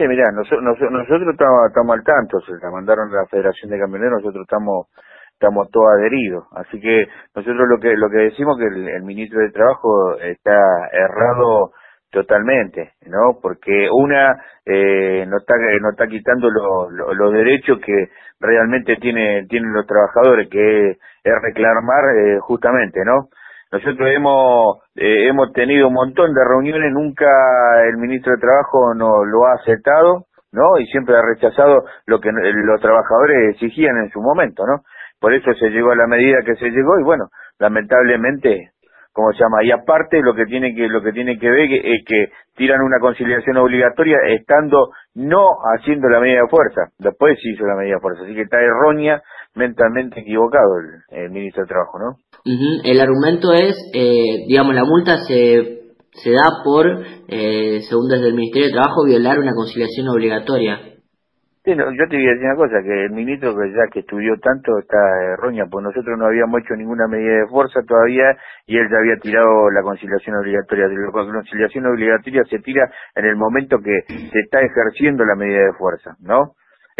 Sí, mira, nosotros, nosotros estamos, al tanto, se la mandaron a la Federación de Camioneros, nosotros estamos estamos todos adheridos. Así que nosotros lo que lo que decimos que el, ministro de Trabajo está errado totalmente, ¿no? Porque una eh, no está no está quitando los derechos que realmente tiene tienen los trabajadores, que es, reclamar eh, justamente, ¿no? Nosotros hemos eh, hemos tenido un montón de reuniones, nunca el ministro de Trabajo no lo ha aceptado, ¿no? Y siempre ha rechazado lo que los trabajadores exigían en su momento, ¿no? Por eso se llegó a la medida que se llegó y bueno, lamentablemente, como se llama, y aparte lo que tiene que lo que tiene que ver es que tiran una conciliación obligatoria estando no haciendo la medida de fuerza. Después se hizo la medida de fuerza, así que está errónea, mentalmente equivocado el, ministro de Trabajo, ¿no? El argumento es, eh, digamos, la multa se se da por, eh, según desde el Ministerio de Trabajo, violar una conciliación obligatoria. Sí, yo te voy a decir una cosa, que el ministro que ya que estudió tanto está errónea, pues nosotros no habíamos hecho ninguna medida de fuerza todavía y él ya había tirado la conciliación obligatoria. La conciliación obligatoria se tira en el momento que se está ejerciendo la medida de fuerza, ¿no?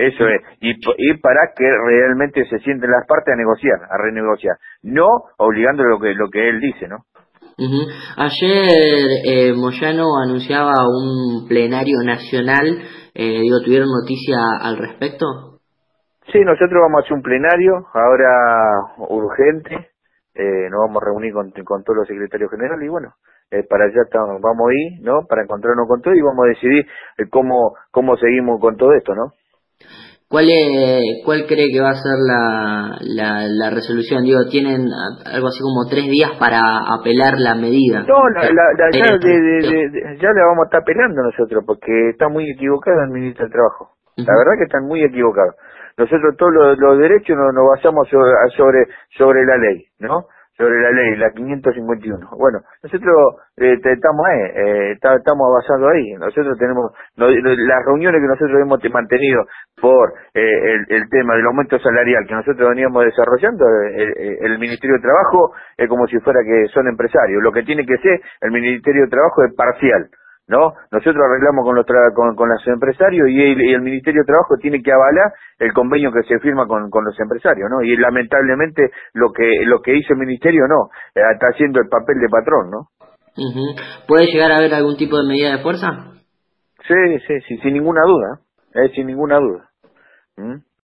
Eso es, y, y para que realmente se sienten las partes a negociar, a renegociar, no obligando lo que, lo que él dice, ¿no? Ayer eh, Moyano anunciaba un plenario nacional eh, digo, ¿tuvieron noticia al respecto? Sí, nosotros vamos a hacer un plenario, ahora urgente, eh, nos vamos a reunir con, con todos los secretarios generales y bueno, eh, para allá estamos, vamos a ir, ¿no? Para encontrarnos con todo y vamos a decidir eh, cómo, cómo seguimos con todo esto, ¿no? ¿Cuál, ¿Cuál cree que va a ser la, la, resolución? Digo, tienen algo así como tres días para apelar la medida. No, la, la, ya, la vamos a estar apelando nosotros, porque está muy equivocado el ministro del Trabajo. La verdad que están muy equivocados. Nosotros todos los, derechos nos, nos basamos sobre, sobre, sobre la ley, ¿no? Sobre la ley, la 551. Bueno, nosotros eh, estamos ahí, eh, estamos basando ahí. Nosotros tenemos las reuniones que nosotros hemos mantenido por eh, el, tema del aumento salarial que nosotros veníamos desarrollando, el, Ministerio de Trabajo es como si fuera que son empresarios. Lo que tiene que ser el Ministerio de Trabajo es parcial. ¿No? Nosotros arreglamos con los, con, los empresarios y el, Ministerio de Trabajo tiene que avalar el convenio que se firma con, con los empresarios, ¿no? Y lamentablemente lo que lo que hizo el Ministerio no, eh, está haciendo el papel de patrón, ¿no? ¿Puede llegar a haber algún tipo de medida de fuerza? Sí, sí, sí, sin ninguna duda, eh, sin ninguna duda. ¿Mm?